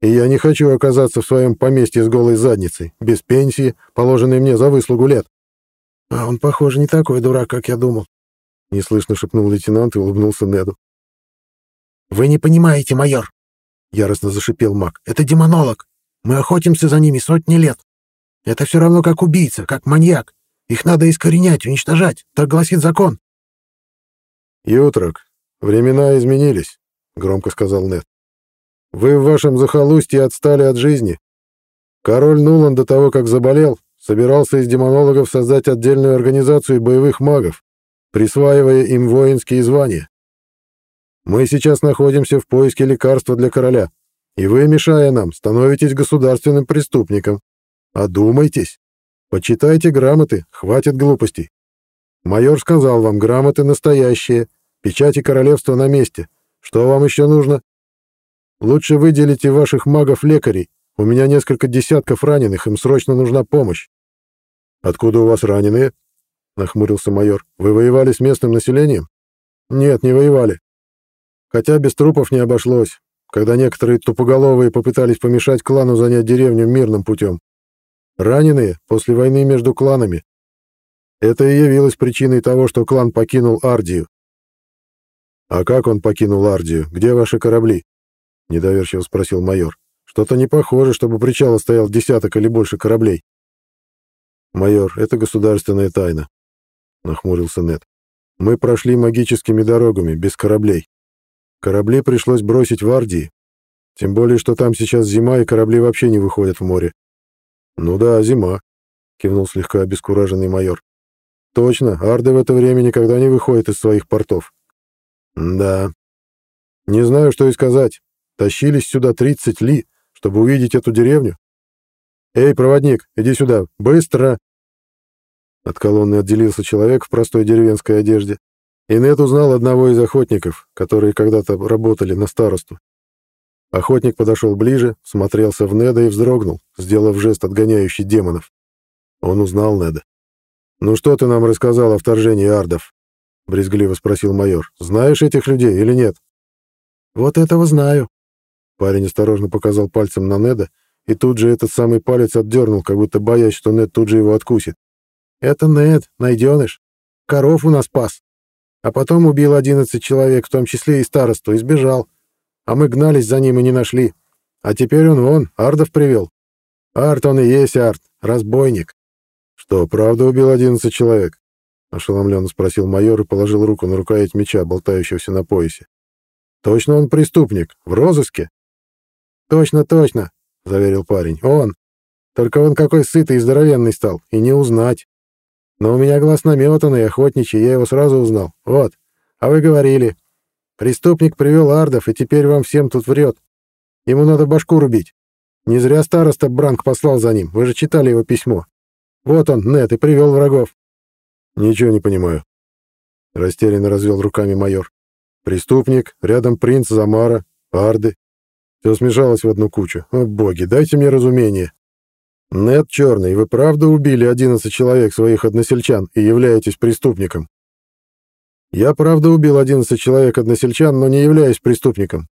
и я не хочу оказаться в своем поместье с голой задницей, без пенсии, положенной мне за выслугу лет. — А он, похоже, не такой дурак, как я думал, — неслышно шепнул лейтенант и улыбнулся Неду. — Вы не понимаете, майор, — яростно зашипел маг. — Это демонолог. Мы охотимся за ними сотни лет. Это все равно как убийца, как маньяк. Их надо искоренять, уничтожать. Так гласит закон. — Ютрак, времена изменились, — громко сказал Нед. Вы в вашем захолустье отстали от жизни. Король Нулан до того, как заболел, собирался из демонологов создать отдельную организацию боевых магов, присваивая им воинские звания. Мы сейчас находимся в поиске лекарства для короля, и вы, мешая нам, становитесь государственным преступником. Одумайтесь. Почитайте грамоты, хватит глупостей. Майор сказал вам, грамоты настоящие, печати королевства на месте. Что вам еще нужно? Лучше выделите ваших магов-лекарей. У меня несколько десятков раненых, им срочно нужна помощь. Откуда у вас раненые? Нахмурился майор. Вы воевали с местным населением? Нет, не воевали. Хотя без трупов не обошлось, когда некоторые тупоголовые попытались помешать клану занять деревню мирным путем. Раненые после войны между кланами. Это и явилось причиной того, что клан покинул Ардию. А как он покинул Ардию? Где ваши корабли? — недоверчиво спросил майор. «Что-то не похоже, чтобы причала стоял десяток или больше кораблей». «Майор, это государственная тайна», — нахмурился Нед. «Мы прошли магическими дорогами, без кораблей. Корабли пришлось бросить в Ардии, тем более, что там сейчас зима, и корабли вообще не выходят в море». «Ну да, зима», — кивнул слегка обескураженный майор. «Точно, Арды в это время никогда не выходят из своих портов». «Да. Не знаю, что и сказать. Тащились сюда 30 ли, чтобы увидеть эту деревню? Эй, проводник, иди сюда, быстро!» От колонны отделился человек в простой деревенской одежде. И Нет узнал одного из охотников, которые когда-то работали на старосту. Охотник подошел ближе, смотрелся в Неда и вздрогнул, сделав жест отгоняющий демонов. Он узнал Неда. «Ну что ты нам рассказал о вторжении ардов?» — брезгливо спросил майор. «Знаешь этих людей или нет?» «Вот этого знаю», Парень осторожно показал пальцем на Неда, и тут же этот самый палец отдернул, как будто боясь, что Нед тут же его откусит. «Это Нед, найденыш. Коров у нас пас. А потом убил одиннадцать человек, в том числе и старосту, и сбежал. А мы гнались за ним и не нашли. А теперь он вон, Ардов привел. Арт он и есть Арт, разбойник. Что, правда убил 11 человек? Ошеломленно спросил майор и положил руку на рукоять меча, болтающегося на поясе. Точно он преступник? В розыске? Точно, точно, заверил парень. Он. Только он какой сытый и здоровенный стал, и не узнать. Но у меня глаз наметанный, охотничий, я его сразу узнал. Вот. А вы говорили. Преступник привел ардов, и теперь вам всем тут врет. Ему надо башку рубить. Не зря староста Бранк послал за ним, вы же читали его письмо. Вот он, Нет, и привел врагов. Ничего не понимаю. Растерянно развел руками майор. Преступник, рядом принц Замара, арды. Все смешалось в одну кучу. О, боги, дайте мне разумение. Нет, Черный, вы правда убили 11 человек своих односельчан и являетесь преступником? Я правда убил 11 человек односельчан, но не являюсь преступником.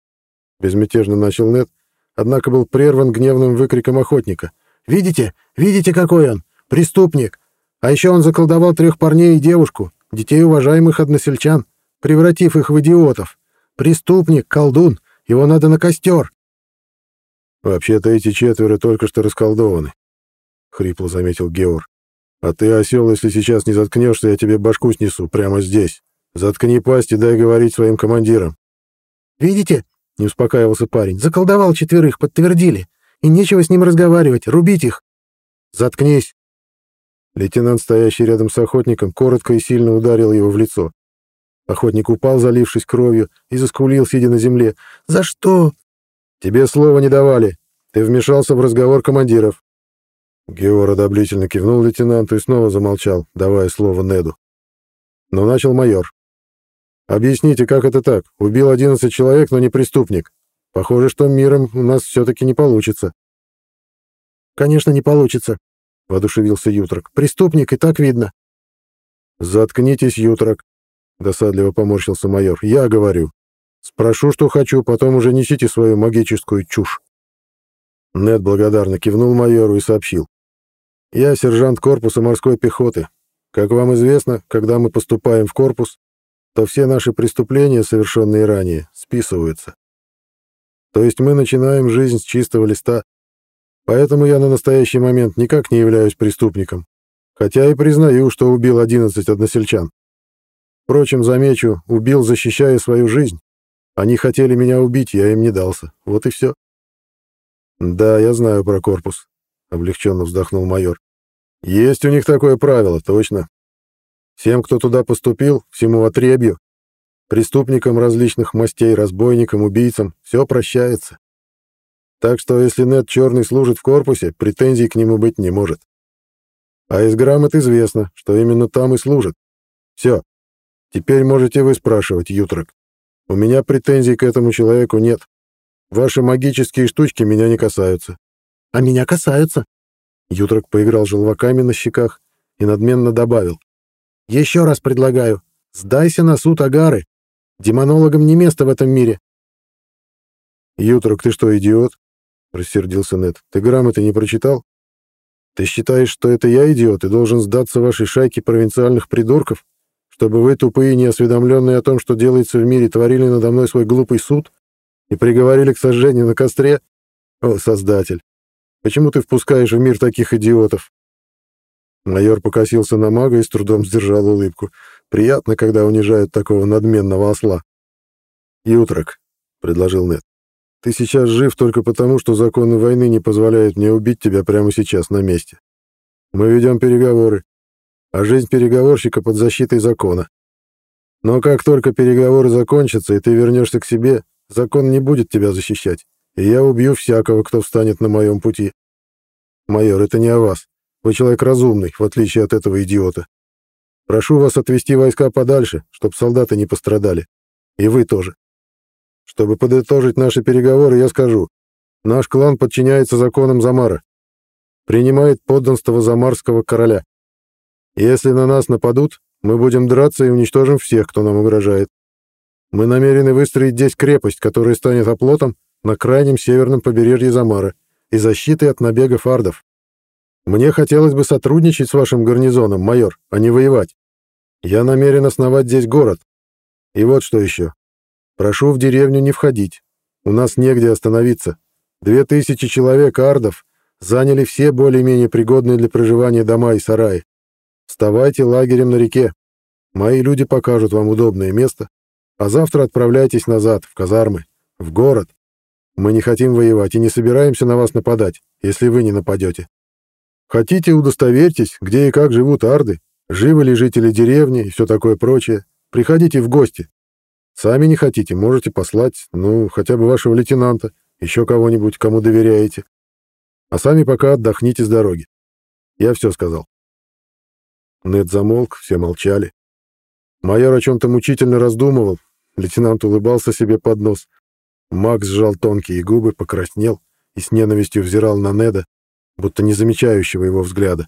Безмятежно начал Нет, однако был прерван гневным выкриком охотника. «Видите? Видите, какой он? Преступник! А еще он заколдовал трех парней и девушку, детей уважаемых односельчан, превратив их в идиотов. Преступник, колдун, его надо на костер!» «Вообще-то эти четверо только что расколдованы», — хрипло заметил Геор. «А ты, осел, если сейчас не заткнешься, я тебе башку снесу прямо здесь. Заткни пасть и дай говорить своим командирам». «Видите?» — не успокаивался парень. «Заколдовал четверых, подтвердили. И нечего с ним разговаривать, рубить их». «Заткнись!» Лейтенант, стоящий рядом с охотником, коротко и сильно ударил его в лицо. Охотник упал, залившись кровью, и заскулил, сидя на земле. «За что?» «Тебе слова не давали. Ты вмешался в разговор командиров». Геор одобрительно кивнул лейтенанту и снова замолчал, давая слово Неду. Но начал майор. Объясните, как это так? Убил 11 человек, но не преступник. Похоже, что миром у нас все-таки не получится. Конечно, не получится, воодушевился Ютрак. Преступник и так видно. Заткнитесь, Ютрак, досадливо поморщился майор. Я говорю. Спрошу, что хочу, потом уже несите свою магическую чушь. Нед благодарно кивнул майору и сообщил. «Я сержант корпуса морской пехоты. Как вам известно, когда мы поступаем в корпус, то все наши преступления, совершенные ранее, списываются. То есть мы начинаем жизнь с чистого листа. Поэтому я на настоящий момент никак не являюсь преступником, хотя и признаю, что убил 11 односельчан. Впрочем, замечу, убил, защищая свою жизнь. Они хотели меня убить, я им не дался. Вот и все. Да, я знаю про корпус, — облегченно вздохнул майор. Есть у них такое правило, точно. Всем, кто туда поступил, всему отребью, преступникам различных мастей, разбойникам, убийцам, все прощается. Так что если Нед Черный служит в корпусе, претензий к нему быть не может. А из грамот известно, что именно там и служит. Все. Теперь можете вы спрашивать, Ютрак. У меня претензий к этому человеку нет. Ваши магические штучки меня не касаются. А меня касаются. Ютрак поиграл желваками на щеках и надменно добавил. Еще раз предлагаю, сдайся на суд Агары. Демонологам не место в этом мире. Ютрок, ты что, идиот? Рассердился Нед. Ты грамоты не прочитал? Ты считаешь, что это я идиот и должен сдаться вашей шайке провинциальных придурков, чтобы вы, тупые, неосведомленные о том, что делается в мире, творили надо мной свой глупый суд и приговорили к сожжению на костре? О, Создатель, почему ты впускаешь в мир таких идиотов? Майор покосился на мага и с трудом сдержал улыбку. Приятно, когда унижают такого надменного осла. «Ютрак», — предложил Нед, — «ты сейчас жив только потому, что законы войны не позволяют мне убить тебя прямо сейчас на месте. Мы ведем переговоры, а жизнь переговорщика под защитой закона. Но как только переговоры закончатся, и ты вернешься к себе, закон не будет тебя защищать, и я убью всякого, кто встанет на моем пути. Майор, это не о вас. Вы человек разумный, в отличие от этого идиота. Прошу вас отвести войска подальше, чтобы солдаты не пострадали. И вы тоже. Чтобы подытожить наши переговоры, я скажу. Наш клан подчиняется законам Замара. Принимает подданство Замарского короля. Если на нас нападут, мы будем драться и уничтожим всех, кто нам угрожает. Мы намерены выстроить здесь крепость, которая станет оплотом на крайнем северном побережье Замара и защитой от набегов ардов. Мне хотелось бы сотрудничать с вашим гарнизоном, майор, а не воевать. Я намерен основать здесь город. И вот что еще. Прошу в деревню не входить. У нас негде остановиться. Две тысячи человек ардов Заняли все более-менее пригодные для проживания дома и сараи. Вставайте лагерем на реке. Мои люди покажут вам удобное место, а завтра отправляйтесь назад, в казармы, в город. Мы не хотим воевать и не собираемся на вас нападать, если вы не нападете. Хотите, удостоверьтесь, где и как живут арды, живы ли жители деревни и все такое прочее. Приходите в гости. Сами не хотите, можете послать, ну, хотя бы вашего лейтенанта, еще кого-нибудь, кому доверяете. А сами пока отдохните с дороги. Я все сказал. Нед замолк, все молчали. Майор о чем-то мучительно раздумывал. Лейтенант улыбался себе под нос. Макс сжал тонкие губы, покраснел и с ненавистью взирал на Неда, будто не замечающего его взгляда.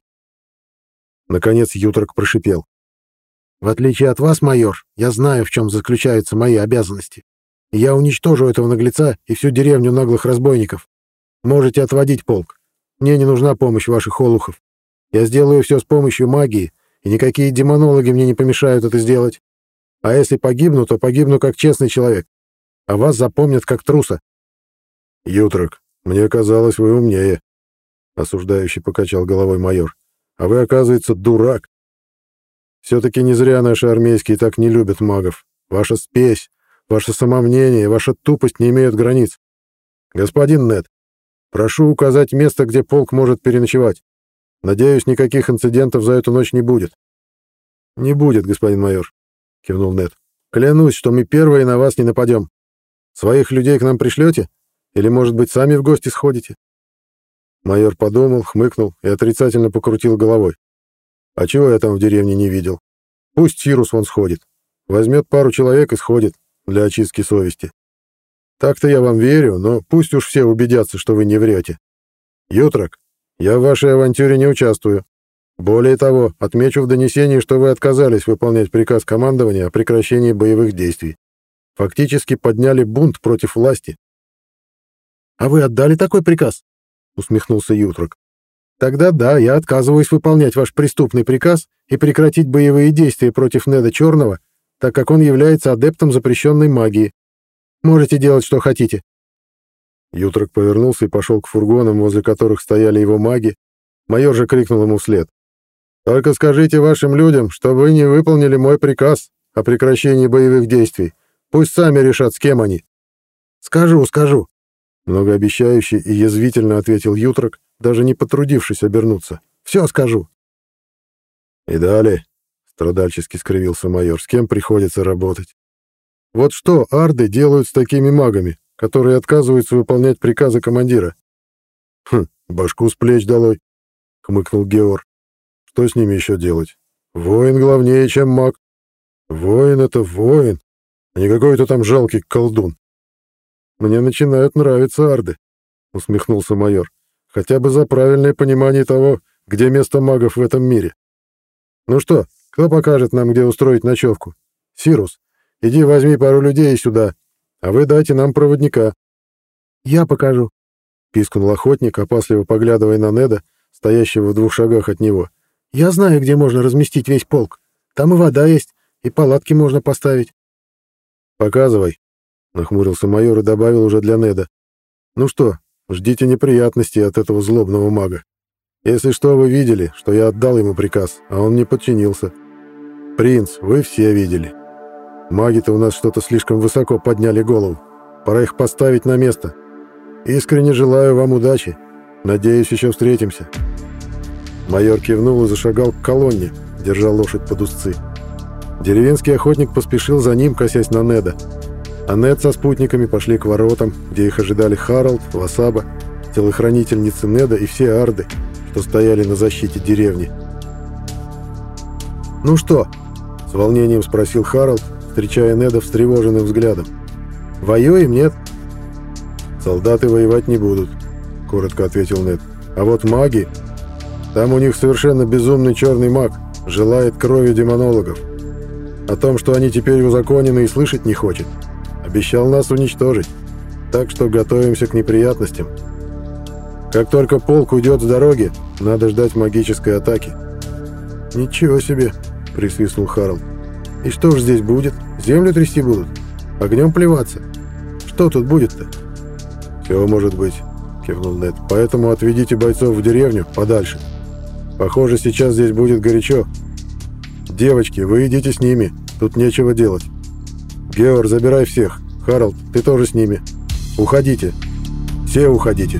Наконец Ютрок прошипел. «В отличие от вас, майор, я знаю, в чем заключаются мои обязанности. Я уничтожу этого наглеца и всю деревню наглых разбойников. Можете отводить полк. Мне не нужна помощь ваших олухов. Я сделаю все с помощью магии, и никакие демонологи мне не помешают это сделать. А если погибну, то погибну как честный человек. А вас запомнят как труса». «Ютрок, мне казалось, вы умнее», — осуждающий покачал головой майор. «А вы, оказывается, дурак. Все-таки не зря наши армейские так не любят магов. Ваша спесь, ваше самомнение, ваша тупость не имеют границ. Господин Нед, прошу указать место, где полк может переночевать. Надеюсь, никаких инцидентов за эту ночь не будет. Не будет, господин майор, кивнул Нед. Клянусь, что мы первые на вас не нападем. Своих людей к нам пришлете? Или, может быть, сами в гости сходите? Майор подумал, хмыкнул и отрицательно покрутил головой. А чего я там в деревне не видел? Пусть Сирус вон сходит. Возьмет пару человек и сходит для очистки совести. Так-то я вам верю, но пусть уж все убедятся, что вы не врете. Ютрак, я в вашей авантюре не участвую. Более того, отмечу в донесении, что вы отказались выполнять приказ командования о прекращении боевых действий. Фактически подняли бунт против власти. — А вы отдали такой приказ? — усмехнулся Ютрак. Тогда да, я отказываюсь выполнять ваш преступный приказ и прекратить боевые действия против Неда Черного, так как он является адептом запрещенной магии. Можете делать, что хотите». Ютрак повернулся и пошел к фургонам, возле которых стояли его маги. Майор же крикнул ему вслед. «Только скажите вашим людям, что вы не выполнили мой приказ о прекращении боевых действий. Пусть сами решат, с кем они». «Скажу, скажу», — многообещающе и язвительно ответил Ютрак, даже не потрудившись обернуться. «Все скажу». «И далее», — страдальчески скривился майор, — «с кем приходится работать?» «Вот что арды делают с такими магами, которые отказываются выполнять приказы командира?» «Хм, башку с плеч долой», — хмыкнул Геор. «Что с ними еще делать? Воин главнее, чем маг. Воин — это воин, а не какой-то там жалкий колдун». «Мне начинают нравиться арды», — усмехнулся майор хотя бы за правильное понимание того, где место магов в этом мире. Ну что, кто покажет нам, где устроить ночевку? Сирус, иди возьми пару людей сюда, а вы дайте нам проводника. Я покажу, пискнул охотник, опасливо поглядывая на Неда, стоящего в двух шагах от него. Я знаю, где можно разместить весь полк. Там и вода есть, и палатки можно поставить. Показывай, нахмурился майор и добавил уже для Неда. Ну что, Ждите неприятностей от этого злобного мага. Если что, вы видели, что я отдал ему приказ, а он не подчинился. Принц, вы все видели. Маги-то у нас что-то слишком высоко подняли голову. Пора их поставить на место. Искренне желаю вам удачи. Надеюсь, еще встретимся». Майор кивнул и зашагал к колонне, держа лошадь под узцы. Деревенский охотник поспешил за ним, косясь на Неда. Аннет со спутниками пошли к воротам, где их ожидали Харалд, Васаба, телохранительницы Неда и все арды, что стояли на защите деревни. «Ну что?» — с волнением спросил Харалд, встречая Неда встревоженным взглядом. «Воюем, нет?» «Солдаты воевать не будут», — коротко ответил Нед. «А вот маги... Там у них совершенно безумный черный маг, желает крови демонологов. О том, что они теперь узаконены и слышать не хочет. Обещал нас уничтожить. Так что готовимся к неприятностям. Как только полк уйдет с дороги, надо ждать магической атаки. «Ничего себе!» — присвистнул Харл. «И что ж здесь будет? Землю трясти будут? Огнем плеваться? Что тут будет-то?» «Все может быть. — кивнул Нед. «Поэтому отведите бойцов в деревню подальше. Похоже, сейчас здесь будет горячо. Девочки, вы идите с ними, тут нечего делать. Геор, забирай всех. Харалд, ты тоже с ними. Уходите. Все уходите».